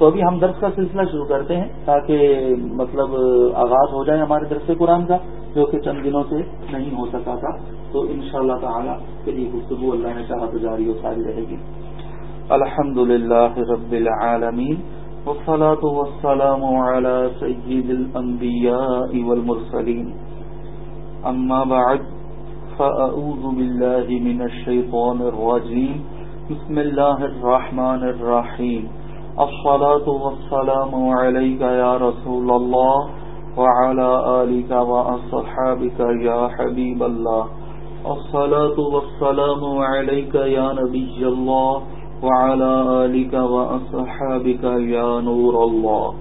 تو ابھی ہم درس کا سلسلہ شروع کرتے ہیں تاکہ مطلب آغاز ہو جائے ہمارے درس قرآن کا، جو کہ چند دنوں سے نہیں ہو سکا تھا۔ تو ان شاء اللہ تعالیٰ کے لیے گفتگو اللہ نے چاہا تو جاری و ساری رہے گی۔ الحمد للہ رب العالمین، والصلاة والسلام على سيد الأنبياء والمرسلين أما بعد فأعوذ بالله من الشيطان الرجيم بسم الله الرحمن الرحيم الصلاة والسلام عليك يا رسول الله وعلى آلك وأصحابك يا حبيب الله. الصلاة والسلام عليك يا نبي الله وعلى آلك وأصحابك يا نور الله.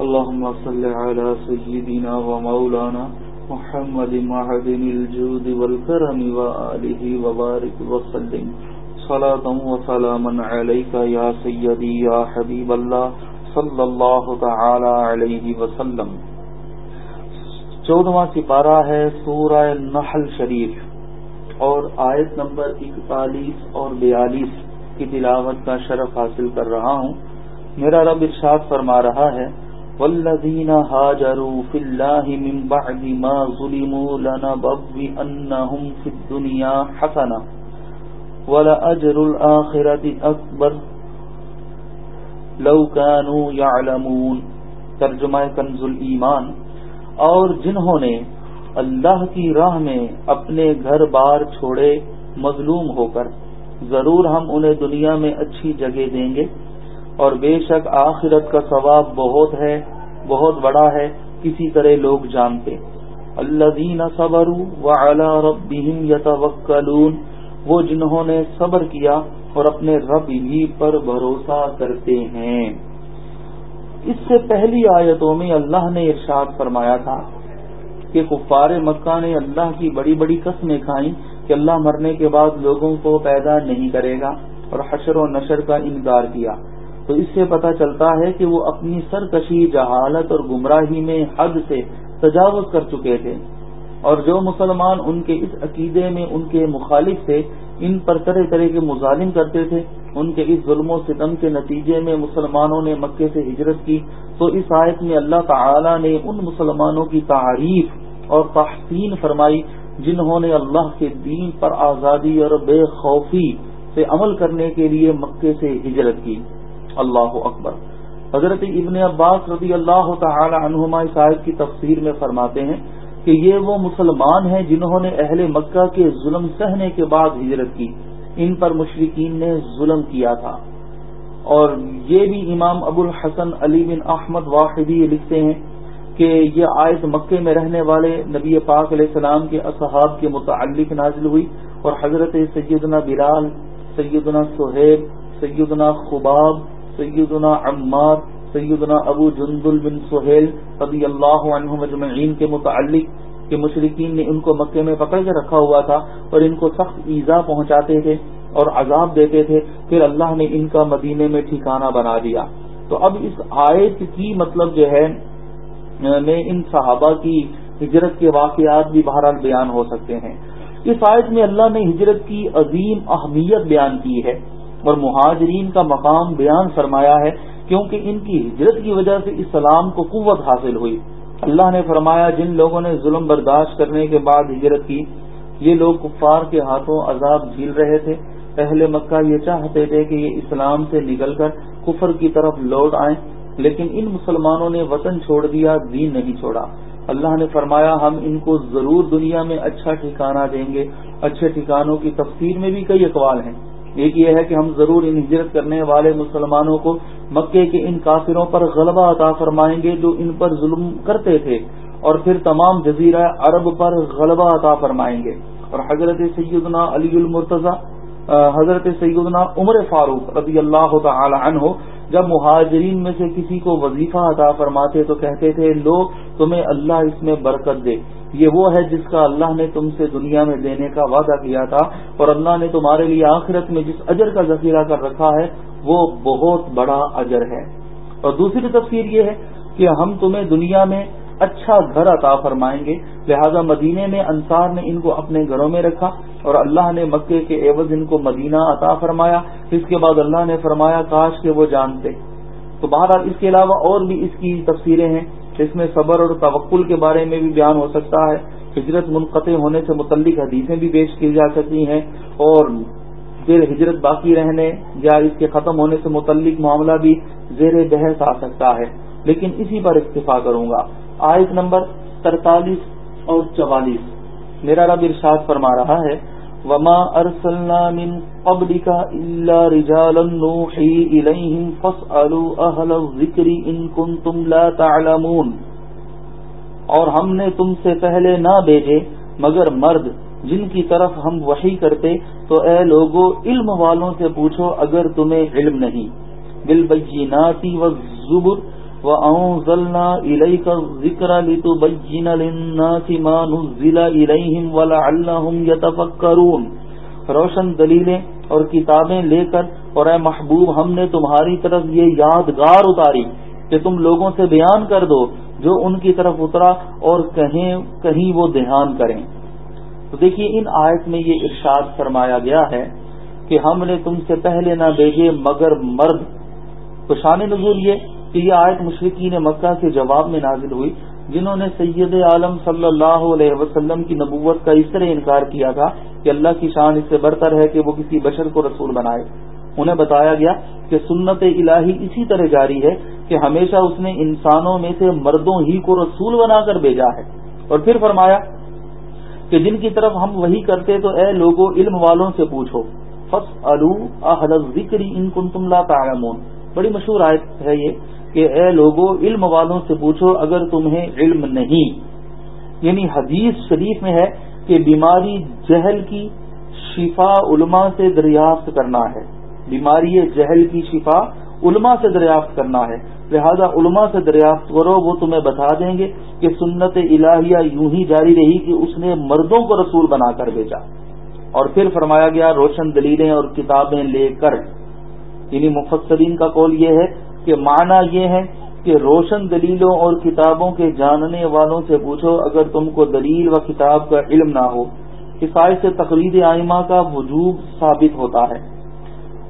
اللهم صل على سيدنا ومولانا محمد معدن الجود والكرم وآله وبارك وسلم. صلاة وسلاما عليك يا سيدي يا حبيب الله صلى الله تعالى عليه وسلم. چودواں سپارہ ہے سورہ نحل شریف اور آیت نمبر اکتالیس اور بیالیس کی تلاوت کا شرف حاصل کر رہا ہوں۔ میرا رب ارشاد فرما رہا ہے والذین هاجروا فی اللہ من بعد ما ظلموا لنبوئنہم فی الدنیا حسنا ولأجر اکبر لو كانوا يعلمون. ترجمہ کنز ایمان اور جنہوں نے اللہ کی راہ میں اپنے گھر بار چھوڑے، مظلوم ہو کر، ضرور ہم انہیں دنیا میں اچھی جگہ دیں گے۔ اور بے شک آخرت کا ثواب بہت ہے، بہت بڑا ہے، کسی طرح لوگ جانتے۔ اللہ دین صبر و یتوکلون وہ جنہوں نے صبر کیا اور اپنے رب ہی پر بھروسہ کرتے ہیں۔ اس سے پہلی آیتوں میں اللہ نے ارشاد فرمایا تھا کہ کفار مکہ نے اللہ کی بڑی بڑی قسمیں کھائیں کہ اللہ مرنے کے بعد لوگوں کو پیدا نہیں کرے گا اور حشر و نشر کا انکار کیا۔ تو اس سے پتہ چلتا ہے کہ وہ اپنی سرکشی، جہالت اور گمراہی میں حد سے تجاوز کر چکے تھے۔ اور جو مسلمان ان کے اس عقیدے میں ان کے مخالف تھے، ان پر طرح طرح کے مظالم کرتے تھے، ان کے اس ظلم و ستم کے نتیجے میں مسلمانوں نے مکے سے ہجرت کی۔ تو اس آیت میں اللہ تعالی نے ان مسلمانوں کی تعریف اور تحسین فرمائی، جنہوں نے اللہ کے دین پر آزادی اور بے خوفی سے عمل کرنے کے لیے مکے سے ہجرت کی۔ اللہ اکبر۔ حضرت ابن عباس رضی اللہ تعالی عنہما اس آیت کی تفسیر میں فرماتے ہیں کہ یہ وہ مسلمان ہیں جنہوں نے اہل مکہ کے ظلم سہنے کے بعد ہجرت کی۔ ان پر مشرقین نے ظلم کیا تھا۔ اور یہ بھی امام ابو الحسن علی بن احمد واحدی لکھتے ہیں کہ یہ آیت مکے میں رہنے والے نبی پاک علیہ السلام کے اصحاب کے متعلق نازل ہوئی اور حضرت سیدنا بلال، سیدنا سہیب، سیدنا خباب، سیدنا عمار سیدنا ابو جندل بن سہیل رضی اللہ عنہ مجمعین کے متعلق کہ مشرقین نے ان کو مکے میں پکڑ کے رکھا ہوا تھا اور ان کو سخت ایزا پہنچاتے تھے اور عذاب دیتے تھے، پھر اللہ نے ان کا مدینے میں ٹھکانہ بنا دیا۔ تو اب اس آیت کی مطلب جو ہے، میں ان صحابہ کی ہجرت کے واقعات بھی بہرحال بیان ہو سکتے ہیں۔ اس آیت میں اللہ نے ہجرت کی عظیم اہمیت بیان کی ہے اور مہاجرین کا مقام بیان فرمایا ہے۔ کیونکہ ان کی ہجرت کی وجہ سے اسلام کو قوت حاصل ہوئی۔ اللہ نے فرمایا، جن لوگوں نے ظلم برداشت کرنے کے بعد ہجرت کی، یہ لوگ کفار کے ہاتھوں عذاب جھیل رہے تھے۔ پہلے مکہ یہ چاہتے تھے کہ یہ اسلام سے نکل کر کفر کی طرف لوٹ آئیں، لیکن ان مسلمانوں نے وطن چھوڑ دیا، دین نہیں چھوڑا۔ اللہ نے فرمایا، ہم ان کو ضرور دنیا میں اچھا ٹھکانہ دیں گے۔ اچھے ٹھکانوں کی تفسیر میں بھی کئی اقوال ہیں۔ ایک یہ ہے کہ ہم ضرور ان ہجرت کرنے والے مسلمانوں کو مکے کے ان کافروں پر غلبہ عطا فرمائیں گے جو ان پر ظلم کرتے تھے اور پھر تمام جزیرہ عرب پر غلبہ عطا فرمائیں گے۔ اور حضرت سیدنا علی المرتضی حضرت سیدنا عمر فاروق رضی اللہ تعالی عنہ جب مہاجرین میں سے کسی کو وظیفہ عطا فرماتے تو کہتے تھے، لوگ تمہیں اللہ اس میں برکت دے۔ یہ وہ ہے جس کا اللہ نے تم سے دنیا میں دینے کا وعدہ کیا تھا اور اللہ نے تمہارے لیے آخرت میں جس اجر کا ذخیرہ کر رکھا ہے، وہ بہت بڑا اجر ہے۔ اور دوسری تفسیر یہ ہے کہ ہم تمہیں دنیا میں اچھا گھر عطا فرمائیں گے، لہذا مدینے میں انصار نے ان کو اپنے گھروں میں رکھا اور اللہ نے مکے کے عوض ان کو مدینہ عطا فرمایا۔ اس کے بعد اللہ نے فرمایا، کاش کہ وہ جانتے۔ تو بہرحال اس کے علاوہ اور بھی اس کی تفصیلیں ہیں۔ اس میں صبر اور توکل کے بارے میں بھی بیان ہو سکتا ہے۔ ہجرت منقطع ہونے سے متعلق حدیثیں بھی پیش کی جا سکتی ہیں اور پھر ہجرت باقی رہنے یا اس کے ختم ہونے سے متعلق معاملہ بھی زیر بحث آ سکتا ہے۔ لیکن اسی پر اکتفا کروں گا۔ آیت نمبر ترتالیس اور چوالیس۔ میرا رب ارشاد فرما رہا ہے وما ارسلنا من قبلك الا رجالا نوحي اليهم فاسالوا اهل الذكر ان كنتم لا تعلمون۔ اور ہم نے تم سے پہلے نہ بھیجے، مگر مرد جن کی طرف ہم وحی کرتے، تو اے لوگو، علم والوں سے پوچھو اگر تمہیں علم نہیں۔ بالبیناتی والزبر وانزلنا الیک الذکر لتبین للناس ما نزل الیہم ولعلہم یتفکرون روشن دلیلیں اور کتابیں لے کر اور اے محبوب، ہم نے تمہاری طرف یہ یادگار اتاری کہ تم لوگوں سے بیان کر دو جو ان کی طرف اترا اور کہیں کہیں وہ دھیان کریں۔ تو دیکھیے، ان آیت میں یہ ارشاد فرمایا گیا ہے کہ ہم نے تم سے پہلے نہ بھیجے مگر مرد۔ تو شان نزول یہ کہ یہ آیت مشرقین مکہ کے جواب میں نازل ہوئی، جنہوں نے سید عالم صلی اللہ علیہ وسلم کی نبوت کا اس طرح انکار کیا تھا کہ اللہ کی شان اس سے برتر ہے کہ وہ کسی بشر کو رسول بنائے۔ انہیں بتایا گیا کہ سنت الہی اسی طرح جاری ہے کہ ہمیشہ اس نے انسانوں میں سے مردوں ہی کو رسول بنا کر بھیجا ہے۔ اور پھر فرمایا کہ جن کی طرف ہم وہی کرتے تو اے لوگوں علم والوں سے پوچھو فص الو ذکری ان کن تم لا تعلمون۔ بڑی مشہور آیت ہے یہ۔ کہ اے لوگوں علم والوں سے پوچھو اگر تمہیں علم نہیں۔ یعنی حدیث شریف میں ہے کہ بیماری جہل کی شفا علماء سے دریافت کرنا ہے۔ بیماری جہل کی شفا علماء سے دریافت کرنا ہے۔ لہذا علماء سے دریافت کرو، وہ تمہیں بتا دیں گے کہ سنت الہیہ یوں ہی جاری رہی کہ اس نے مردوں کو رسول بنا کر بھیجا۔ اور پھر فرمایا گیا، روشن دلیلیں اور کتابیں لے کر۔ یعنی مفسرین کا قول یہ ہے کہ معنی یہ ہے کہ روشن دلیلوں اور کتابوں کے جاننے والوں سے پوچھو اگر تم کو دلیل و کتاب کا علم نہ ہو۔ عیسائی سے تقلید آئمہ کا وجوب ثابت ہوتا ہے۔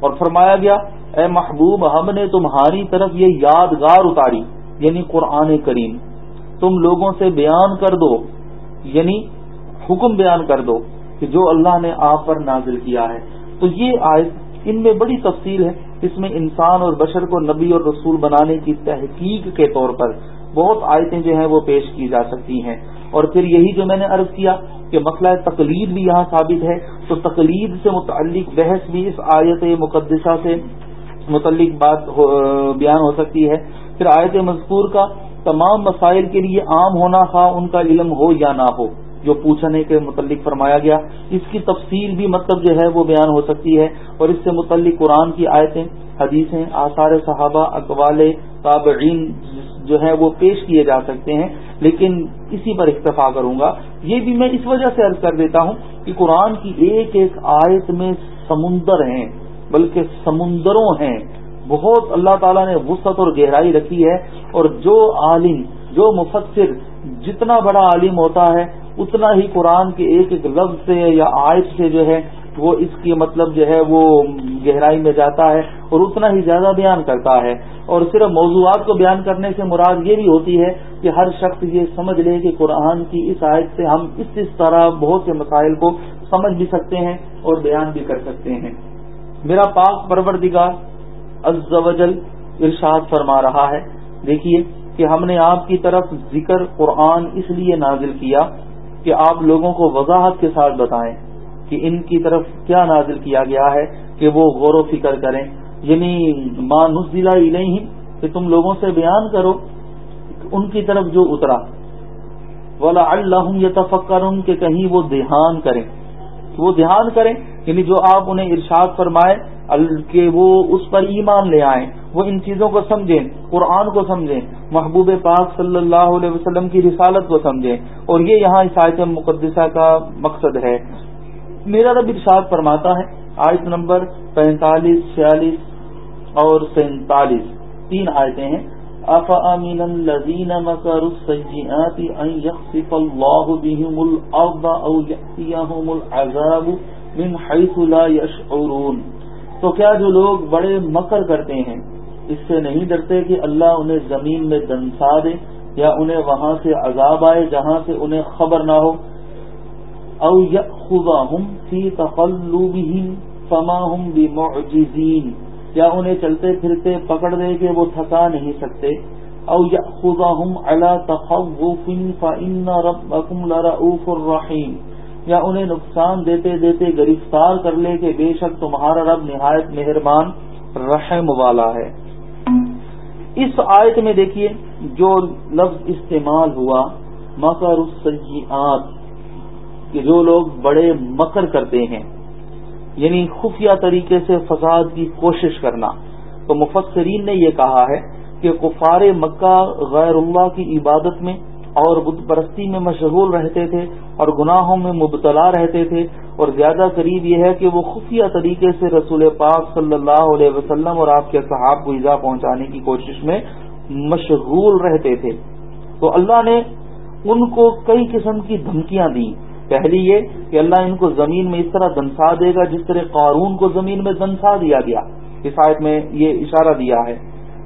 اور فرمایا گیا، اے محبوب، ہم نے تمہاری طرف یہ یادگار اتاری یعنی قرآن کریم۔ تم لوگوں سے بیان کر دو یعنی حکم بیان کر دو کہ جو اللہ نے آپ پر نازل کیا ہے۔ تو یہ آیت ان میں بڑی تفصیل ہے۔ اس میں انسان اور بشر کو نبی اور رسول بنانے کی تحقیق کے طور پر بہت آیتیں جو ہیں وہ پیش کی جا سکتی ہیں۔ اور پھر یہی جو میں نے عرض کیا کہ مسئلہ تقلید بھی یہاں ثابت ہے۔ تو تقلید سے متعلق بحث بھی اس آیت مقدسہ سے متعلق بات بیان ہو سکتی ہے۔ پھر آیت مذکور کا تمام مسائل کے لیے عام ہونا خواہ ان کا علم ہو یا نہ ہو۔ جو پوچھنے کے متعلق فرمایا گیا۔ اس کی تفصیل بھی مطلب جو ہے وہ بیان ہو سکتی ہے اور اس سے متعلق قرآن کی آیتیں، حدیثیں، آثار صحابہ، اقوال تابعین جو ہے وہ پیش کیے جا سکتے ہیں۔ لیکن اسی پر اکتفا کروں گا۔ یہ بھی میں اس وجہ سے عرض کر دیتا ہوں کہ قرآن کی ایک ایک آیت میں سمندر ہیں، بلکہ سمندروں ہیں۔ بہت اللہ تعالیٰ نے وسعت اور گہرائی رکھی ہے۔ اور جو عالم، جو مفسر، جتنا بڑا عالم ہوتا ہے اتنا ہی قرآن کے ایک ایک لفظ سے یا آیت سے جو ہے وہ اس کی مطلب جو ہے وہ گہرائی میں جاتا ہے اور اتنا ہی زیادہ بیان کرتا ہے اور صرف موضوعات کو بیان کرنے سے مراد یہ بھی ہوتی ہے کہ ہر شخص یہ سمجھ لے کہ قرآن کی اس آیت سے ہم اس اس طرح بہت سے مسائل کو سمجھ بھی سکتے ہیں اور بیان بھی کر سکتے ہیں۔ میرا پاک پروردگار عز و جل ارشاد فرما رہا ہے۔ دیکھیے کہ ہم نے آپ کی طرف ذکر قرآن اس لیے نازل کیا کہ آپ لوگوں کو وضاحت کے ساتھ بتائیں کہ ان کی طرف کیا نازل کیا گیا ہے کہ وہ غور و فکر کریں۔ یعنی ماں نزلہ ہی نہیں کہ تم لوگوں سے بیان کرو ان کی طرف جو اترا۔ ولا اللہ یہ کہ کہیں وہ دھیان کریں۔ وہ دھیان کریں یعنی جو آپ انہیں ارشاد فرمائے، کہ وہ اس پر ایمان لے آئیں۔ وہ ان چیزوں کو سمجھیں، قرآن کو سمجھیں، محبوب پاک صلی اللہ علیہ وسلم کی رسالت کو سمجھیں۔ اور یہ یہاں عیسائیت مقدسہ کا مقصد ہے۔ میرا رب ارشاد فرماتا ہے، آیت نمبر پینتالیس، چھیالیس اور سینتالیس۔ تین آیتیں ہیں۔ اف امین الذين مكروا السيئات ان يخسف الله بهم الارض او ياتيهم العذاب من حيث لا يشعرون تو کیا جو لوگ بڑے مکر کرتے ہیں اس سے نہیں ڈرتے کہ اللہ انہیں زمین میں دنسا دے یا انہیں وہاں سے عذاب آئے جہاں سے انہیں خبر نہ ہو۔ او خدا فی تقلبہم فما ہم بمعجزین۔ یا انہیں چلتے پھرتے پکڑ دے کہ وہ تھکا نہیں سکتے۔ او یاخذہم علی تخوف فان ربکم لرؤوف الرحیم یا انہیں نقصان دیتے دیتے گرفتار کر لے کہ بے شک تمہارا رب نہایت مہربان رحم والا ہے۔ اس آیت میں دیکھیے جو لفظ استعمال ہوا، مکر السیئات، کہ جو لوگ بڑے مکر کرتے ہیں یعنی خفیہ طریقے سے فساد کی کوشش کرنا۔ تو مفسرین نے یہ کہا ہے کہ کفار مکہ غیر اللہ کی عبادت میں اور بت پرستی میں مشغول رہتے تھے اور گناہوں میں مبتلا رہتے تھے اور زیادہ قریب یہ ہے کہ وہ خفیہ طریقے سے رسول پاک صلی اللہ علیہ وسلم اور آپ کے صحاب کو ایزا پہنچانے کی کوشش میں مشغول رہتے تھے۔ تو اللہ نے ان کو کئی قسم کی دھمکیاں دی پہلی یہ کہ اللہ ان کو زمین میں اس طرح دنسا دے گا جس طرح قارون کو زمین میں دنسا دیا گیا۔ اس آیت میں یہ اشارہ دیا ہے۔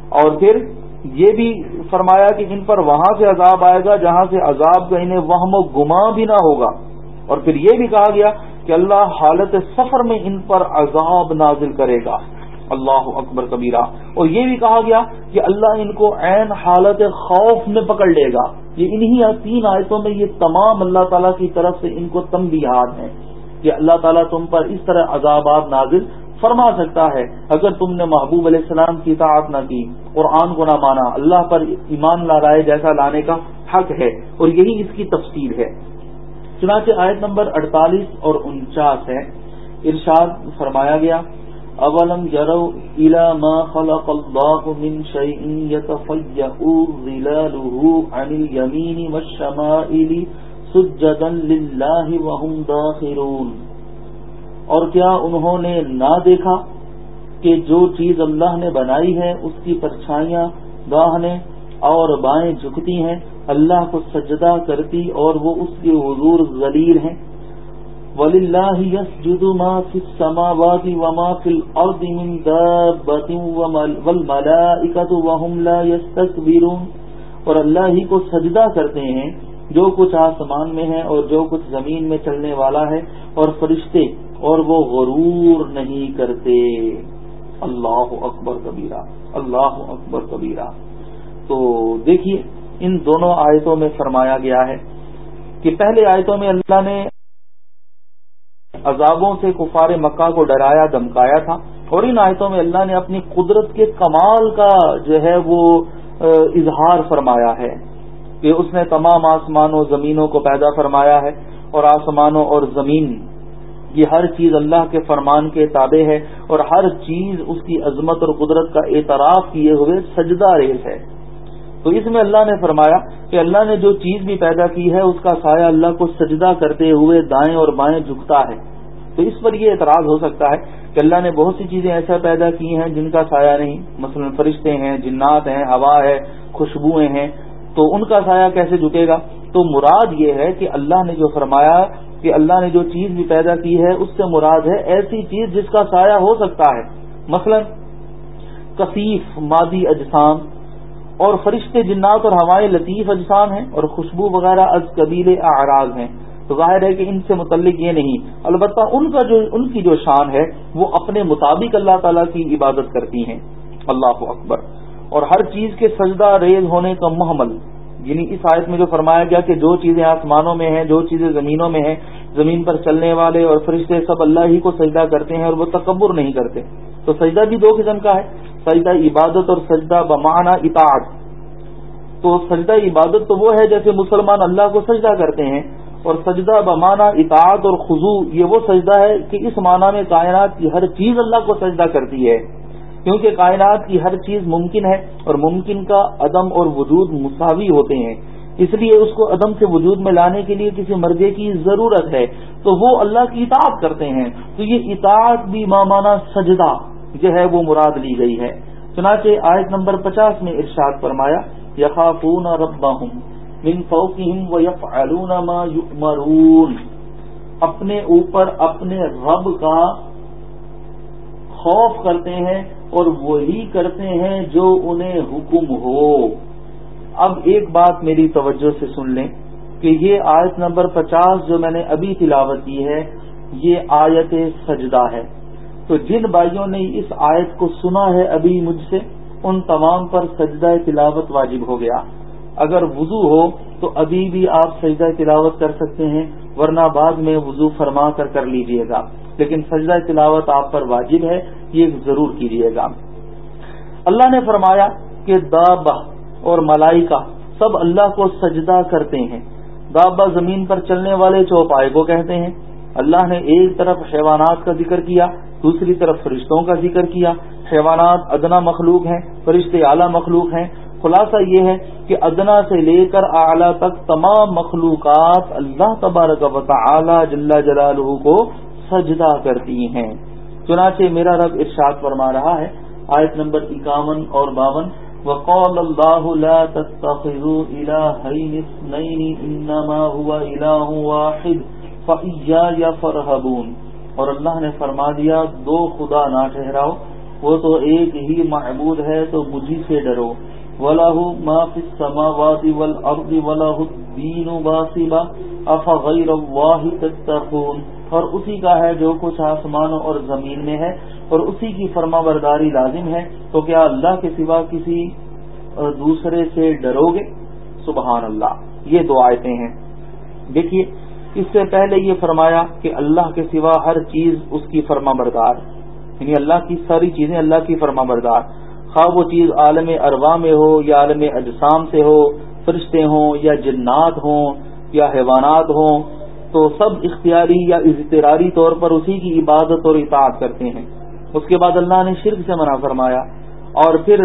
اور پھر یہ بھی فرمایا کہ ان پر وہاں سے عذاب آئے گا، جہاں سے عذاب کا انہیں وہم و گما بھی نہ ہوگا۔ اور پھر یہ بھی کہا گیا کہ اللہ حالت سفر میں ان پر عذاب نازل کرے گا۔ اللہ اکبر کبیرہ۔ اور یہ بھی کہا گیا کہ اللہ ان کو عین حالت خوف میں پکڑ لے گا۔ یہ انہی تین آیتوں میں یہ تمام اللہ تعالیٰ کی طرف سے ان کو تنبیہات ہیں کہ اللہ تعالیٰ تم پر اس طرح عذابات نازل فرما سکتا ہے، اگر تم نے محبوب علیہ السلام کی اطاعت نہ کی، قرآن کو نہ مانا، اللہ پر ایمان لا رائے جیسا لانے کا حق ہے، اور یہی اس کی تفصیل ہے۔ چنانچہ آیت نمبر اڑتالیس اور انچاس ہے۔ ارشاد فرمایا گیا، اولم يروا الى ما خلق الله من شيء يتفيأ ظلاله عن اليمين والشمائل سجدا لله وهم داخرون۔ اور کیا انہوں نے نہ دیکھا کہ جو چیز اللہ نے بنائی ہے، اس کی پرچھائیاں باہنے اور بائیں جھکتی ہیں، اللہ کو سجدہ کرتی اور وہ اس کے حضور ذلیل ہیں۔ وللہ يسجد ما في السماوات وما في الارض من دابة والملائكة وهم لا اور اللہ ہی کو سجدہ کرتے ہیں جو کچھ آسمان میں ہے اور جو کچھ زمین میں چلنے والا ہے۔ اور فرشتے اور وہ غرور نہیں کرتے۔ اللہ اکبر کبیرہ، اللہ اکبر کبیرہ۔ تو دیکھیے، ان دونوں آیتوں میں فرمایا گیا ہے کہ پہلے آیتوں میں اللہ نے عذابوں سے کفار مکہ کو ڈرایا دمکایا تھا۔ اور ان آیتوں میں اللہ نے اپنی قدرت کے کمال کا جو ہے وہ اظہار فرمایا ہے کہ اس نے تمام آسمانوں زمینوں کو پیدا فرمایا ہے اور آسمانوں اور زمین یہ ہر چیز اللہ کے فرمان کے تابع ہے اور ہر چیز اس کی عظمت اور قدرت کا اعتراف کیے ہوئے سجدہ ریز ہے۔ تو اس میں اللہ نے فرمایا کہ اللہ نے جو چیز بھی پیدا کی ہے، اس کا سایہ اللہ کو سجدہ کرتے ہوئے دائیں اور بائیں جھکتا ہے۔ تو اس پر یہ اعتراض ہو سکتا ہے کہ اللہ نے بہت سی چیزیں ایسا پیدا کی ہیں جن کا سایہ نہیں۔ مثلا فرشتے ہیں، جنات ہیں، ہوا ہے، خوشبوئیں ہیں۔ تو ان کا سایہ کیسے جھکے گا؟ تو مراد یہ ہے کہ اللہ نے جو فرمایا کہ اللہ نے جو چیز بھی پیدا کی ہے، اس سے مراد ہے ایسی چیز جس کا سایہ ہو سکتا ہے۔ مثلا، کثیف، مادی اجسام اور فرشتے جنات اور ہوائیں لطیف اجسام ہیں اور خوشبو وغیرہ از قبیل اعراض ہیں۔ تو ظاہر ہے کہ ان سے متعلق یہ نہیں۔ البتہ ان کا جو، ان کی جو شان ہے، وہ اپنے مطابق اللہ تعالیٰ کی عبادت کرتی ہیں۔ اللہ اکبر۔ اور ہر چیز کے سجدہ ریز ہونے کا محمل۔ یعنی اس آیت میں جو فرمایا گیا کہ جو چیزیں آسمانوں میں ہیں، جو چیزیں زمینوں میں ہیں، زمین پر چلنے والے اور فرشتے سب اللہ ہی کو سجدہ کرتے ہیں اور وہ تکبر نہیں کرتے۔ تو سجدہ بھی دو قسم کا ہے، سجدہ عبادت اور سجدہ بمانہ اطاعت۔ تو سجدہ عبادت تو وہ ہے جیسے مسلمان اللہ کو سجدہ کرتے ہیں، اور سجدہ بمانا اطاعت اور خضو یہ وہ سجدہ ہے کہ اس معنی میں کائنات کی ہر چیز اللہ کو سجدہ کرتی ہے۔ کیونکہ کائنات کی ہر چیز ممکن ہے اور ممکن کا عدم اور وجود مساوی ہوتے ہیں۔ اس لیے اس کو عدم سے وجود میں لانے کے لیے کسی مرغے کی ضرورت ہے۔ تو وہ اللہ کی اطاعت کرتے ہیں۔ تو یہ اطاعت بھی مامانا سجدہ جو ہے وہ مراد لی گئی ہے۔ چنانچہ آیت نمبر پچاس میں ارشاد فرمایا یقافون ربهم من فوقهم ويفعلون ما يؤمرون اپنے اوپر اپنے رب کا خوف کرتے ہیں اور وہی کرتے ہیں جو انہیں حکم ہو۔ اب ایک بات میری توجہ سے سن لیں کہ یہ آیت نمبر پچاس جو میں نے ابھی تلاوت کی ہے، یہ آیت سجدہ ہے۔ تو جن بھائیوں نے اس آیت کو سنا ہے ابھی مجھ سے، ان تمام پر سجدہ تلاوت واجب ہو گیا۔ اگر وضو ہو تو ابھی بھی آپ سجدہ تلاوت کر سکتے ہیں، ورنہ بعد میں وضو فرما کر کر لیجیے گا۔ لیکن سجدہ تلاوت آپ پر واجب ہے، یہ ضرور کیجیے گا۔ اللہ نے فرمایا کہ دابہ اور ملائکہ سب اللہ کو سجدہ کرتے ہیں۔ دابا زمین پر چلنے والے چوپائے کو کہتے ہیں۔ اللہ نے ایک طرف حیوانات کا ذکر کیا، دوسری طرف فرشتوں کا ذکر کیا۔ حیوانات ادنا مخلوق ہیں، فرشتے اعلیٰ مخلوق ہیں۔ خلاصہ یہ ہے کہ ادنا سے لے کر اعلیٰ تک تمام مخلوقات اللہ تبارک و تعالی جل جلالہ کو سجدہ کرتی ہیں۔ چنانچہ میرا رب ارشاد فرما رہا ہے، آیت نمبر اکاون اور باون، وقال الله لا تتخذوا إلهين اثنين إنما هو إله واحد فإياي فرهبون اور اللہ نے فرما دیا، دو خدا نہ ٹھہراؤ، وہ تو ایک ہی معبود ہے، تو مجھے سے ڈرو۔ ولاح ما فی السماوات والارض ولاح الدین باسبا افغیر اللہ تتقون اور اسی کا ہے جو کچھ آسمانوں اور زمین میں ہے اور اسی کی فرما برداری لازم ہے تو کیا اللہ کے سوا کسی دوسرے سے ڈرو گے سبحان اللہ، یہ دو آیتیں ہیں۔ دیکھیے، اس سے پہلے یہ فرمایا کہ اللہ کے سوا ہر چیز اس کی فرما بردار یعنی اللہ کی ساری چیزیں اللہ کی فرما بردار خواہ وہ چیز عالم اروا میں ہو یا عالم اجسام سے ہو، فرشتے ہوں یا جنات ہوں یا حیوانات ہوں، تو سب اختیاری یا اضطراری طور پر اسی کی عبادت اور اطاعت کرتے ہیں۔ اس کے بعد اللہ نے شرک سے منع فرمایا۔ اور پھر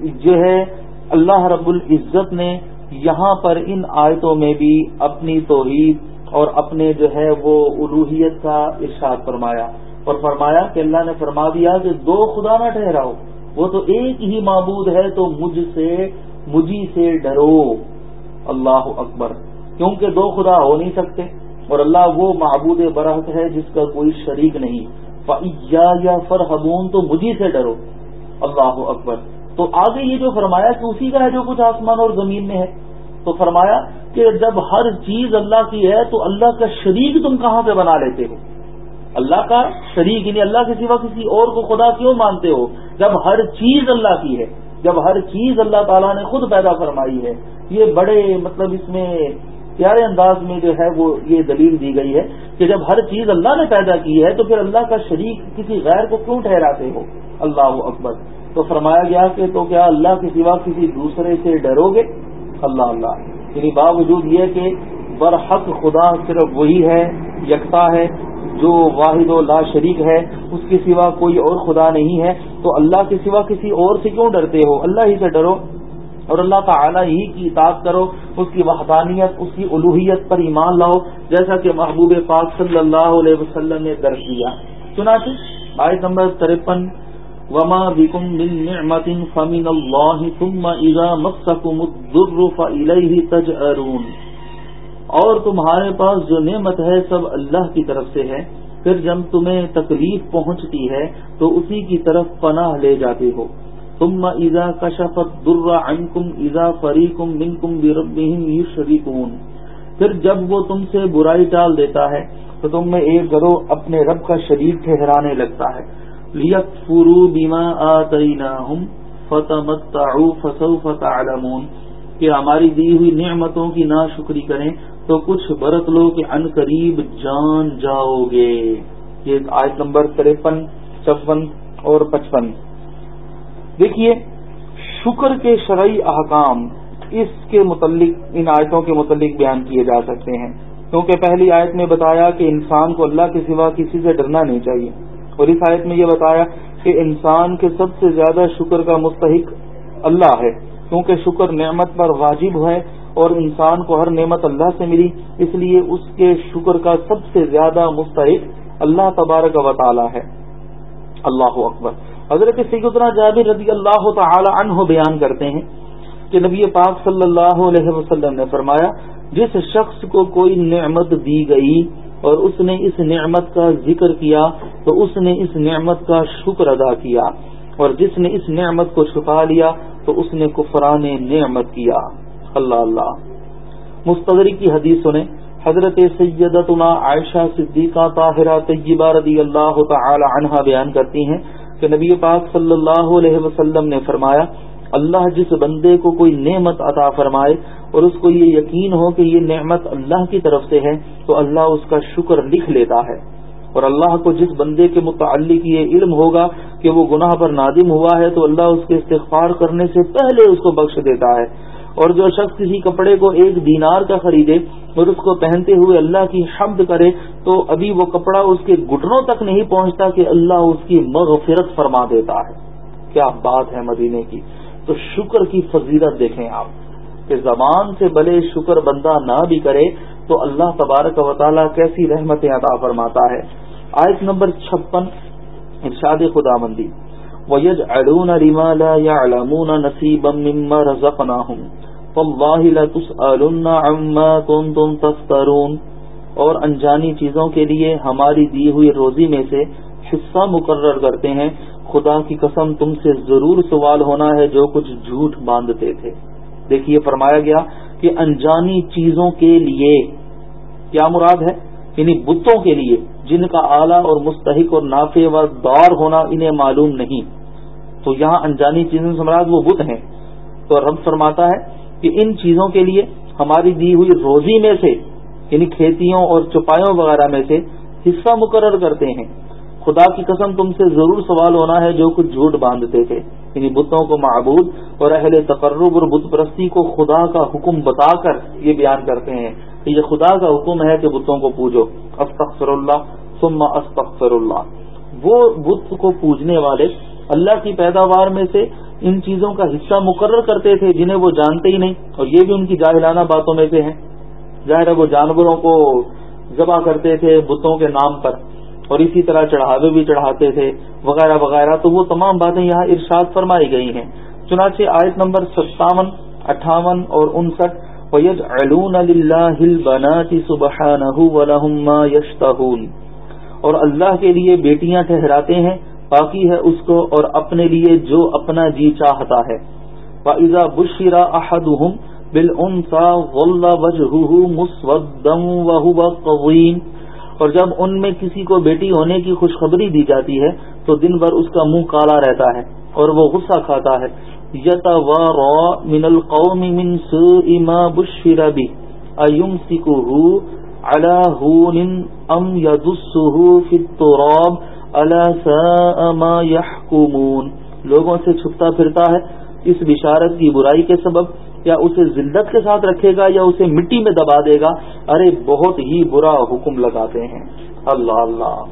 جو ہے، اللہ رب العزت نے یہاں پر ان آیتوں میں بھی اپنی توحید اور اپنے جو ہے وہ الوحیت کا ارشاد فرمایا۔ اور فرمایا کہ اللہ نے فرما دیا کہ دو خدا نہ ٹھہراؤ۔ وہ تو ایک ہی معبود ہے تو مجھ سے مجھے سے ڈرو۔ اللہ اکبر۔ کیونکہ دو خدا ہو نہیں سکتے، اور اللہ وہ معبود برحق ہے جس کا کوئی شریک نہیں۔ فیا یا فرحبون تو مجھے سے ڈرو۔ اللہ اکبر۔ تو آگے یہ جو فرمایا کہ اسی کا ہے جو کچھ آسمان اور زمین میں ہے۔ تو فرمایا کہ جب ہر چیز اللہ کی ہے، تو اللہ کا شریک تم کہاں پہ بنا لیتے ہو؟ اللہ کا شریک یعنی اللہ کے سوا کسی اور کو خدا کیوں مانتے ہو؟ جب ہر چیز اللہ کی ہے، جب ہر چیز اللہ تعالیٰ نے خود پیدا فرمائی ہے، یہ بڑے مطلب اس میں پیارے انداز میں جو ہے وہ یہ دلیل دی گئی ہے کہ جب ہر چیز اللہ نے پیدا کی ہے تو پھر اللہ کا شریک کسی غیر کو کیوں ٹھہراتے ہو؟ اللہ اکبر۔ تو فرمایا گیا کہ تو کیا اللہ کے سوا کسی دوسرے سے ڈرو گے؟ اللہ اللہ۔ یعنی باوجود یہ کہ برحق خدا صرف وہی ہے، یکتا ہے۔ جو واحد و لا شریک ہے، اس کے سوا کوئی اور خدا نہیں ہے۔ تو اللہ کے سوا کسی اور سے کیوں ڈرتے ہو؟ اللہ ہی سے ڈرو اور اللہ تعالی ہی کی اطاعت کرو۔ اس کی وحدانیت، اس کی الوحیت پر ایمان لاؤ، جیسا کہ محبوب پاک صلی اللہ علیہ وسلم نے درج کیا۔ چنانچہ آیت نمبر ترپن، وما بكم من نعمت فمن الله ثم اذا مسكم الضر فاليه تجئرون اور تمہارے پاس جو نعمت ہے سب اللہ کی طرف سے ہے، پھر جب تمہیں تکلیف پہنچتی ہے، تو اسی کی طرف پناہ لے جاتے ہو۔ تم ایزا کشفت در عنکم ایزا فریقم منکم بربہم یشرکون۔ پھر جب وہ تم سے برائی ٹال دیتا ہے، تو تم میں ایک گروہ اپنے رب کا شریک ٹھہرانے لگتا ہے۔ لیک فرو بیما آتیناہم فتمتعوا فسوف تعلمون۔ کہ ہماری دی ہوئی نعمتوں کی نا شکری کریں تو کچھ برت لو کہ ان قریب جان جاؤ گے۔ یہ آیت نمبر تریپن چپن اور پچپن۔ دیکھیے، شکر کے شرعی احکام اس کے متعلق، ان آیتوں کے متعلق بیان کیے جا سکتے ہیں۔ کیونکہ پہلی آیت میں بتایا کہ انسان کو اللہ کے سوا کسی سے ڈرنا نہیں چاہیے۔ اور اس آیت میں یہ بتایا کہ انسان کے سب سے زیادہ شکر کا مستحق اللہ ہے۔ کیونکہ شکر نعمت پر واجب ہے اور انسان کو ہر نعمت اللہ سے ملی، اس لیے اس کے شکر کا سب سے زیادہ مستحق اللہ تبارک و تعالی ہے۔ اللہ اکبر۔ حضرت سیدنا جابر رضی اللہ تعالی عنہ بیان کرتے ہیں کہ نبی پاک صلی اللہ علیہ وسلم نے فرمایا، جس شخص کو کوئی نعمت دی گئی اور اس نے اس نعمت کا ذکر کیا، تو اس نے اس نعمت کا شکر ادا کیا۔ اور جس نے اس نعمت کو چھپا لیا، تو اس نے کفران نعمت کیا۔ اللہ اللہ. مستدری کی حدیث سنیں. حضرت سیدتنا عائشہ صدیقہ طاہرہ طیبہ رضی اللہ تعالی عنہا بیان کرتی ہیں کہ نبی پاک صلی اللہ علیہ وسلم نے فرمایا، اللہ جس بندے کو کوئی نعمت عطا فرمائے اور اس کو یہ یقین ہو کہ یہ نعمت اللہ کی طرف سے ہے، تو اللہ اس کا شکر لکھ لیتا ہے۔ اور اللہ کو جس بندے کے متعلق یہ علم ہوگا کہ وہ گناہ پر نادم ہوا ہے، تو اللہ اس کے استغفار کرنے سے پہلے اس کو بخش دیتا ہے۔ اور جو شخص کسی کپڑے کو ایک دینار کا خریدے اور اس کو پہنتے ہوئے اللہ کی حمد کرے، تو ابھی وہ کپڑا اس کے گٹنوں تک نہیں پہنچتا کہ اللہ اس کی مغفرت فرما دیتا ہے۔ کیا بات ہے مدینے کی؟ تو شکر کی فضیلت دیکھیں آپ، کہ زبان سے بلے شکر بندہ نہ بھی کرے تو اللہ تبارک و تعالیٰ کیسی رحمتیں عطا فرماتا ہے۔ آیت نمبر چھپن، ارشاد خدا مندی ویج اڑون ریمالا یا علمون نصیب رزقنا تفترون اور انجانی چیزوں کے لیے ہماری دی ہوئی روزی میں سے حصہ مقرر کرتے ہیں۔ خدا کی قسم، تم سے ضرور سوال ہونا ہے جو کچھ جھوٹ باندھتے تھے۔ دیکھیے، فرمایا گیا کہ انجانی چیزوں کے لیے کیا مراد ہے؟ یعنی بتوں کے لیے۔ جن کا اعلیٰ اور مستحق اور نافع و دار ہونا انہیں معلوم نہیں۔ تو یہاں انجانی چیزوں سے مراد وہ بت ہیں۔ تو رب فرماتا ہے کہ ان چیزوں کے لیے ہماری دی ہوئی روزی میں سے یعنی کھیتیوں اور چپایوں وغیرہ میں سے حصہ مقرر کرتے ہیں۔ خدا کی قسم تم سے ضرور سوال ہونا ہے جو کچھ جھوٹ باندھتے تھے۔ یعنی بتوں کو معبود اور اہل تقرب اور بت پرستی کو خدا کا حکم بتا کر یہ بیان کرتے ہیں۔ کہ یہ خدا کا حکم ہے کہ بتوں کو پوجو۔ استغفر اللہ ثم استغفر اللہ وہ بت کو پوجنے والے اللہ کی پیداوار میں سے ان چیزوں کا حصہ مقرر کرتے تھے جنہیں وہ جانتے ہی نہیں۔ اور یہ بھی ان کی جاہلانہ باتوں میں سے ہیں۔ ظاہر ہے وہ جانوروں کو ذبح کرتے تھے بتوں کے نام پر اور اسی طرح چڑھاوے بھی چڑھاتے تھے وغیرہ وغیرہ۔ تو وہ تمام باتیں یہاں ارشاد فرمائی گئی ہیں۔ چنانچہ آیت نمبر ستاون، اٹھاون اور انسٹھ اور اللہ کے لیے بیٹیاں ٹھہراتے ہیں، باقی ہے اس کو اور اپنے لیے جو اپنا جی چاہتا ہے۔ فَإِذَا بُشِّرَ أَحَدُهُمْ بِالْأُنْثَى غَلَّ وَجْهُهُ مُسْوَدًّا وَهُوَ اور جب ان میں کسی کو بیٹی ہونے کی خوشخبری دی جاتی ہے، تو دن بھر اس کا منہ کالا رہتا ہے اور وہ غصہ کھاتا ہے۔ يَتَوَارَى مِنَ الْقَوْمِ مِنْ سُوءِ مَا بُشِّرَ بِهِ. أَيُمْسِكُهُ عَلَى هُونٍ أَمْ يَدُسُّهُ فِي التُّرَابِ؟ ما يحکمون لوگوں سے چھپتا پھرتا ہے، اس بشارت کی برائی کے سبب؟ یا اسے ذلت کے ساتھ رکھے گا یا اسے مٹی میں دبا دے گا؟ ارے، بہت ہی برا حکم لگاتے ہیں۔ اللہ اللہ۔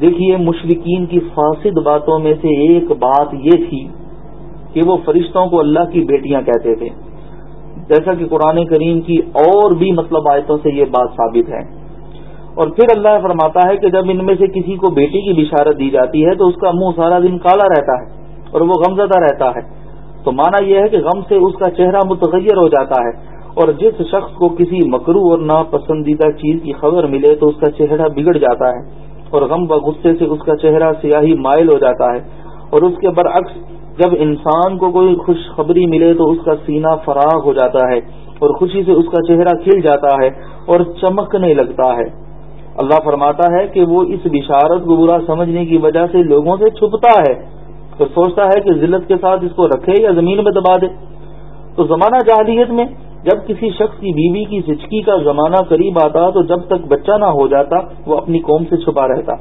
دیکھیے مشرقین کی فاسد باتوں میں سے ایک بات یہ تھی کہ وہ فرشتوں کو اللہ کی بیٹیاں کہتے تھے۔ جیسا کہ قرآن کریم کی اور بھی مطلب آیتوں سے یہ بات ثابت ہے۔ اور پھر اللہ فرماتا ہے کہ جب ان میں سے کسی کو بیٹی کی بشارت دی جاتی ہے تو اس کا منہ سارا دن کالا رہتا ہے اور وہ غمزدہ رہتا ہے۔ تو مانا یہ ہے کہ غم سے اس کا چہرہ متغیر ہو جاتا ہے اور جس شخص کو کسی مکرو اور ناپسندیدہ چیز کی خبر ملے تو اس کا چہرہ بگڑ جاتا ہے اور غم و غصے سے اس کا چہرہ سیاہی مائل ہو جاتا ہے اور اس کے برعکس جب انسان کو کوئی خوشخبری ملے تو اس کا سینہ فراغ ہو جاتا ہے اور خوشی سے اس کا چہرہ کھل جاتا ہے اور چمکنے لگتا ہے۔ اللہ فرماتا ہے کہ وہ اس بشارت کو برا سمجھنے کی وجہ سے لوگوں سے چھپتا ہے۔ تو سوچتا ہے کہ ذلت کے ساتھ اس کو رکھے یا زمین میں دبا دے۔ تو زمانہ جاہلیت میں جب کسی شخص کی بیوی کی سچکی کا زمانہ قریب آتا تو جب تک بچہ نہ ہو جاتا وہ اپنی قوم سے چھپا رہتا۔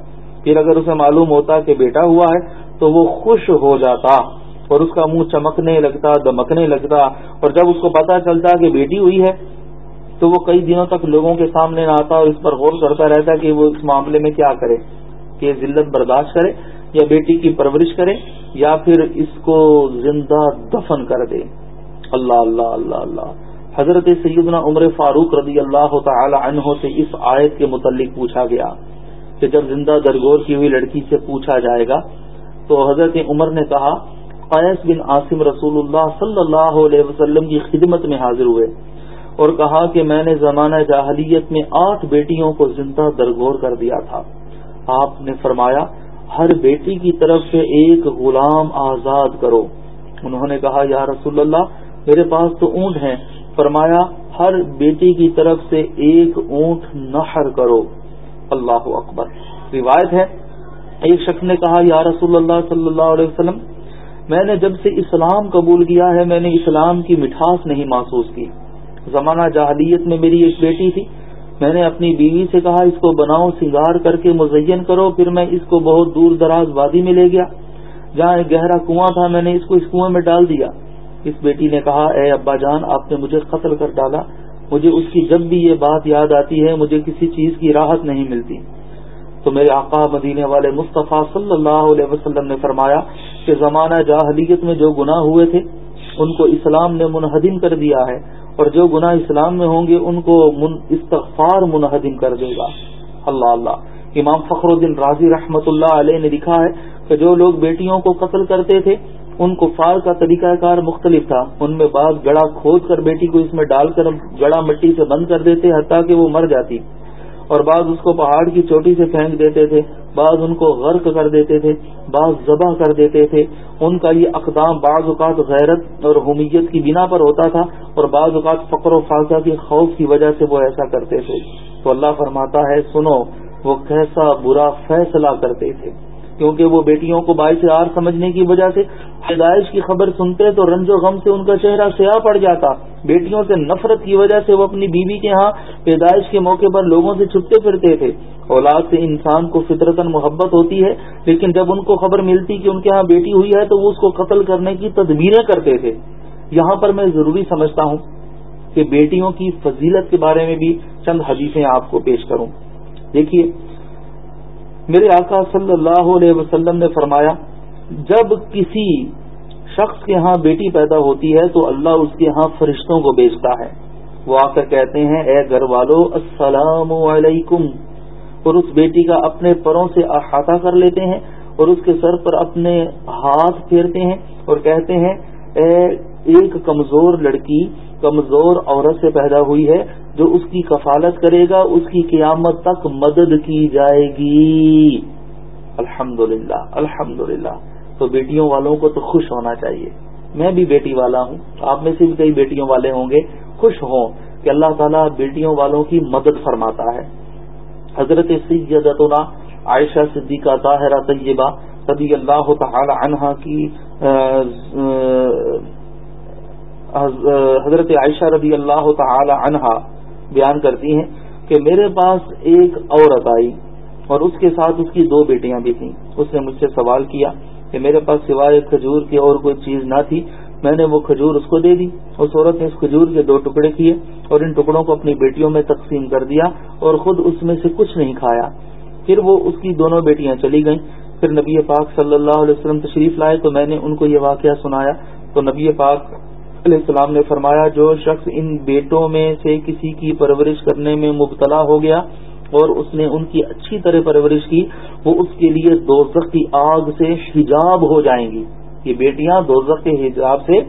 پھر اگر اسے معلوم ہوتا کہ بیٹا ہوا ہے تو وہ خوش ہو جاتا۔ اور اس کا منہ چمکنے لگتا، دمکنے لگتا، اور جب اس کو پتا چلتا کہ بیٹی ہوئی ہے، تو وہ کئی دنوں تک لوگوں کے سامنے نہ آتا اور اس پر غور کرتا رہتا کہ وہ اس معاملے میں کیا کرے، کہ ذلت برداشت کرے یا بیٹی کی پرورش کرے یا پھر اس کو زندہ دفن کر دے۔ اللہ اللہ اللہ اللہ۔ حضرت سیدنا عمر فاروق رضی اللہ تعالی عنہ سے اس آیت کے متعلق پوچھا گیا کہ جب زندہ درگور کی ہوئی لڑکی سے پوچھا جائے گا، تو حضرت عمر نے کہا قیس بن عاصم رسول اللہ صلی اللہ علیہ وسلم کی خدمت میں حاضر ہوئے اور کہا کہ میں نے زمانہ جاہلیت میں آٹھ بیٹیوں کو زندہ درگور کر دیا تھا۔ آپ نے فرمایا، ہر بیٹی کی طرف سے ایک غلام آزاد کرو۔ انہوں نے کہا، یا رسول اللہ، میرے پاس تو اونٹ ہیں۔ فرمایا، ہر بیٹی کی طرف سے ایک اونٹ نحر کرو۔ اللہ اکبر۔ روایت ہے، ایک شخص نے کہا، یا رسول اللہ صلی اللہ علیہ وسلم میں نے جب سے اسلام قبول کیا ہے، میں نے اسلام کی مٹھاس نہیں محسوس کی۔ زمانہ جاہلیت میں میری ایک بیٹی تھی۔ میں نے اپنی بیوی سے کہا، اس کو بناؤ، سنگار کر کے مزین کرو، پھر میں اس کو بہت دور دراز وادی میں لے گیا۔ جہاں ایک گہرا کنواں تھا، میں نے اس کو اس کنویں میں ڈال دیا۔ اس بیٹی نے کہا، اے ابا جان، آپ نے مجھے قتل کر ڈالا۔ مجھے اس کی جب بھی یہ بات یاد آتی ہے، مجھے کسی چیز کی راحت نہیں ملتی۔ تو میرے آقا مدینے والے مصطفیٰ صلی اللہ علیہ وسلم نے فرمایا کہ زمانہ جاہلیت میں جو گناہ ہوئے تھے، ان کو اسلام نے منہدم کر دیا ہے اور جو گناہ اسلام میں ہوں گے، ان کو استغفار منہدم کر دے گا۔ اللہ اللہ۔ امام فخر الدین راضی رحمت اللہ علیہ نے لکھا ہے کہ جو لوگ بیٹیوں کو قتل کرتے تھے، ان کو فار کا طریقہ کار مختلف تھا۔ ان میں بعض گڑا کھود کر بیٹی کو اس میں ڈال کر گڑا مٹی سے بند کر دیتے، حتیٰ کہ وہ مر جاتی۔ اور بعض اس کو پہاڑ کی چوٹی سے پھینک دیتے تھے، بعض ان کو غرق کر دیتے تھے، بعض ذبح کر دیتے تھے۔ ان کا یہ اقدام بعض اوقات غیرت اور حمیت کی بنا پر ہوتا تھا اور بعض اوقات فقر و فاضہ کے خوف کی وجہ سے وہ ایسا کرتے تھے۔ تو اللہ فرماتا ہے، سنو، وہ کیسا برا فیصلہ کرتے تھے۔ کیونکہ وہ بیٹیوں کو باعث آر سمجھنے کی وجہ سے پیدائش کی خبر سنتے تو رنج و غم سے ان کا چہرہ سیاہ پڑ جاتا۔ بیٹیوں سے نفرت کی وجہ سے وہ اپنی بیوی کے ہاں پیدائش کے موقع پر لوگوں سے چھپتے پھرتے تھے۔ اولاد سے انسان کو فطرت محبت ہوتی ہے، لیکن جب ان کو خبر ملتی کہ ان کے ہاں بیٹی ہوئی ہے تو وہ اس کو قتل کرنے کی تدبیریں کرتے تھے۔ یہاں پر میں ضروری سمجھتا ہوں کہ بیٹیوں کی فضیلت کے بارے میں بھی چند حدیثیں آپ کو پیش کروں۔ دیکھیے میرے آقا صلی اللہ علیہ وسلم نے فرمایا، جب کسی شخص کے ہاں بیٹی پیدا ہوتی ہے تو اللہ اس کے ہاں فرشتوں کو بیچتا ہے۔ وہ آ کر کہتے ہیں، اے گھر والو، السلام علیکم۔ اور اس بیٹی کا اپنے پروں سے احاطہ کر لیتے ہیں اور اس کے سر پر اپنے ہاتھ پھیرتے ہیں اور کہتے ہیں، اے ایک کمزور لڑکی، کمزور عورت سے پیدا ہوئی ہے جو اس کی کفالت کرے گا، اس کی قیامت تک مدد کی جائے گی۔ الحمد للہ الحمد للہ تو بیٹیوں والوں کو تو خوش ہونا چاہیے۔ میں بھی بیٹی والا ہوں، آپ میں سے بھی کئی بیٹیوں والے ہوں گے۔ خوش ہوں کہ اللہ تعالیٰ بیٹیوں والوں کی مدد فرماتا ہے۔ حضرت سیدتنا عائشہ صدیقہ طاہرہ طیبہ رضی اللہ تعالی عنہا کی حضرت عائشہ رضی اللہ تعالی عنہا بیان کرتی ہیں کہ میرے پاس ایک عورت آئی اور اس کے ساتھ اس کی دو بیٹیاں بھی تھیں۔ اس نے مجھ سے سوال کیا کہ میرے پاس سوائے کھجور کی اور کوئی چیز نہ تھی، میں نے وہ کھجور اس کو دے دی۔ اس عورت نے اس کھجور کے دو ٹکڑے کیے اور ان ٹکڑوں کو اپنی بیٹیوں میں تقسیم کر دیا اور خود اس میں سے کچھ نہیں کھایا۔ پھر وہ اس کی دونوں بیٹیاں چلی گئیں۔ پھر نبی پاک صلی اللہ علیہ وسلم تشریف لائے تو میں نے ان کو یہ واقعہ سنایا۔ تو نبی پاک علیہ السلام نے فرمایا، جو شخص ان بیٹوں میں سے کسی کی پرورش کرنے میں مبتلا ہو گیا اور اس نے ان کی اچھی طرح پرورش کی، وہ اس کے لیے دوزخ کی آگ سے حجاب ہو جائیں گی۔ یہ بیٹیاں دوزخ کے حجاب سے،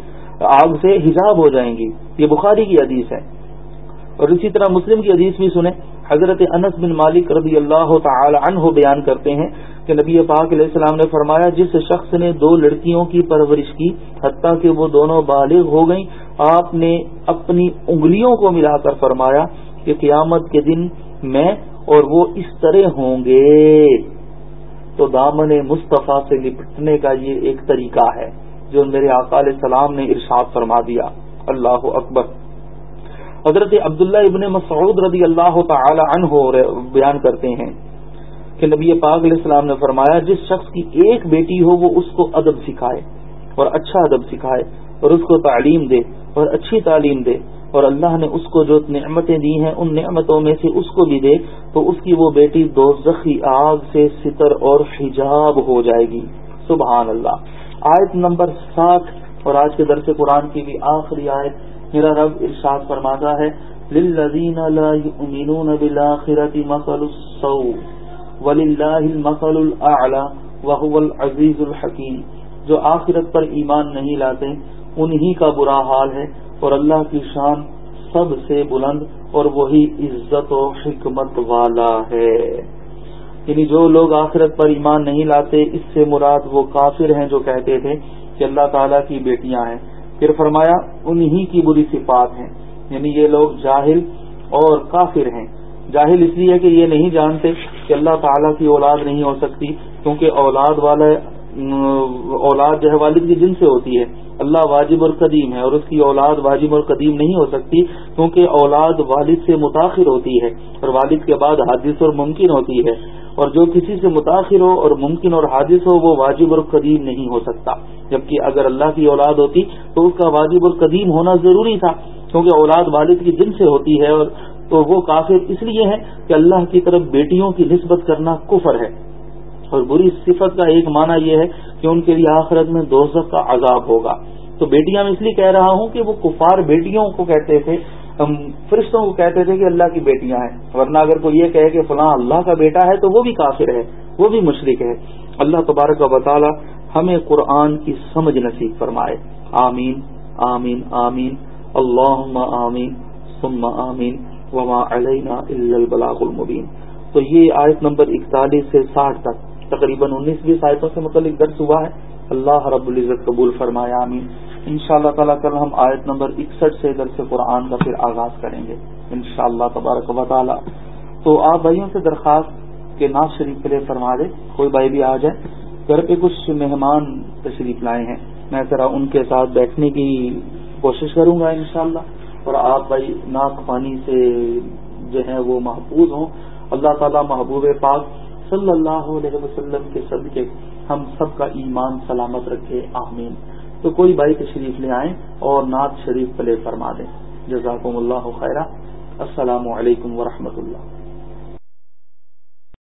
آگ سے حجاب ہو جائیں گی۔ یہ بخاری کی حدیث ہے۔ اور اسی طرح مسلم کی حدیث بھی سنیں۔ حضرت انس بن مالک رضی اللہ تعالی عنہ بیان کرتے ہیں کہ نبی پاک علیہ السلام نے فرمایا، جس شخص نے دو لڑکیوں کی پرورش کی، حتیٰ کہ وہ دونوں بالغ ہو گئیں، آپ نے اپنی انگلیوں کو ملا کر فرمایا کہ قیامت کے دن میں اور وہ اس طرح ہوں گے۔ تو دامن مصطفیٰ سے لپٹنے کا یہ ایک طریقہ ہے، جو میرے آقا علیہ السلام نے ارشاد فرما دیا۔ اللہ اکبر۔ حضرت عبداللہ ابن مسعود رضی اللہ تعالی عنہ بیان کرتے ہیں۔ کہ نبی پاک علیہ السلام نے فرمایا، جس شخص کی ایک بیٹی ہو، وہ اس کو ادب سکھائے اور اچھا ادب سکھائے اور اس کو تعلیم دے اور اچھی تعلیم دے اور اللہ نے اس کو جو نعمتیں دی ہیں، ان نعمتوں میں سے اس کو بھی دے، تو اس کی وہ بیٹی دو زخی آگ سے ستر اور حجاب ہو جائے گی۔ سبحان اللہ۔ آیت نمبر سات اور آج کے درس قرآن کی بھی آخری آیت میرا رب ارشاد فرماتا ہے، للذین لا یؤمنون بالآخرة مثل السوء۔ ولی اللہ وهو العزیز الحکیم۔ جو آخرت پر ایمان نہیں لاتے، انہی کا برا حال ہے اور اللہ کی شان سب سے بلند اور وہی عزت و حکمت والا ہے۔ یعنی جو لوگ آخرت پر ایمان نہیں لاتے، اس سے مراد وہ کافر ہیں جو کہتے تھے کہ اللہ تعالیٰ کی بیٹیاں ہیں۔ پھر فرمایا، انہی کی بری صفات ہیں۔ یعنی یہ لوگ جاہل اور کافر ہیں۔ جاہل اس لیے کہ یہ نہیں جانتے کہ اللہ تعالیٰ کی اولاد نہیں ہو سکتی، کیونکہ اولاد والا اولاد جو ہے والد کی جن سے ہوتی ہے، اللہ واجب اور قدیم ہے اور اس کی اولاد واجب اور قدیم نہیں ہو سکتی کیونکہ اولاد والد سے متاثر ہوتی ہے اور والد کے بعد حادث اور ممکن ہوتی ہے اور جو کسی سے متاثر ہو اور ممکن اور حادث ہو، وہ واجب اور قدیم نہیں ہو سکتا۔ جبکہ اگر اللہ کی اولاد ہوتی تو اس کا واجب اور قدیم ہونا ضروری تھا، کیونکہ اولاد والد کی جن سے ہوتی ہے اور تو وہ کافر اس لیے ہے کہ اللہ کی طرف بیٹیوں کی نسبت کرنا کفر ہے۔ اور بری صفت کا ایک معنی یہ ہے کہ ان کے لیے آخرت میں دوزخ کا عذاب ہوگا۔ تو بیٹیاں میں اس لیے کہہ رہا ہوں کہ وہ کفار بیٹیوں کو کہتے تھے فرشتوں کو کہتے تھے کہ اللہ کی بیٹیاں ہیں۔ ورنہ اگر کوئی یہ کہے کہ فلاں اللہ کا بیٹا ہے تو وہ بھی کافر ہے، وہ بھی مشرق ہے۔ اللہ تبارک کا بطالہ ہمیں قرآن کی سمجھ نصیب فرمائے۔ آمین آمین آمین۔ اللہ آمین، ثم آمین۔ وما علینا البلاغ المبین تو یہ آیت نمبر اکتالیس سے ساٹھ تک، تقریباً انیس بیس آیتوں سے متعلق درس ہوا ہے۔ اللہ رب العزت قبول فرمایا آمین۔ ان شاء اللہ تعالیٰ کل ہم آیت نمبر اکسٹھ سے درس قرآن کا پھر آغاز کریں گے ان شاء اللہ تبارک و تعالیٰ۔ تو آپ بھائیوں سے درخواست کے ناز شریف کے لیے فرما دے کوئی بھائی بھی آ جائے۔ گھر پہ کچھ مہمان تشریف لائے ہیں، میں ذرا ان کے ساتھ بیٹھنے کی کوشش کروں گا انشاءاللہ۔ اور آپ بھائی ناک پانی سے جو ہے وہ محفوظ ہوں۔ اللہ تعالیٰ محبوب پاک صلی اللہ علیہ وسلم کے صدقے، ہم سب کا ایمان سلامت رکھے۔ آمین۔ تو کوئی بھائی تشریف لے آئیں اور نعت شریف پلے فرما دیں۔ جزاکم اللہ خیرہ۔ السلام علیکم ورحمۃ اللہ۔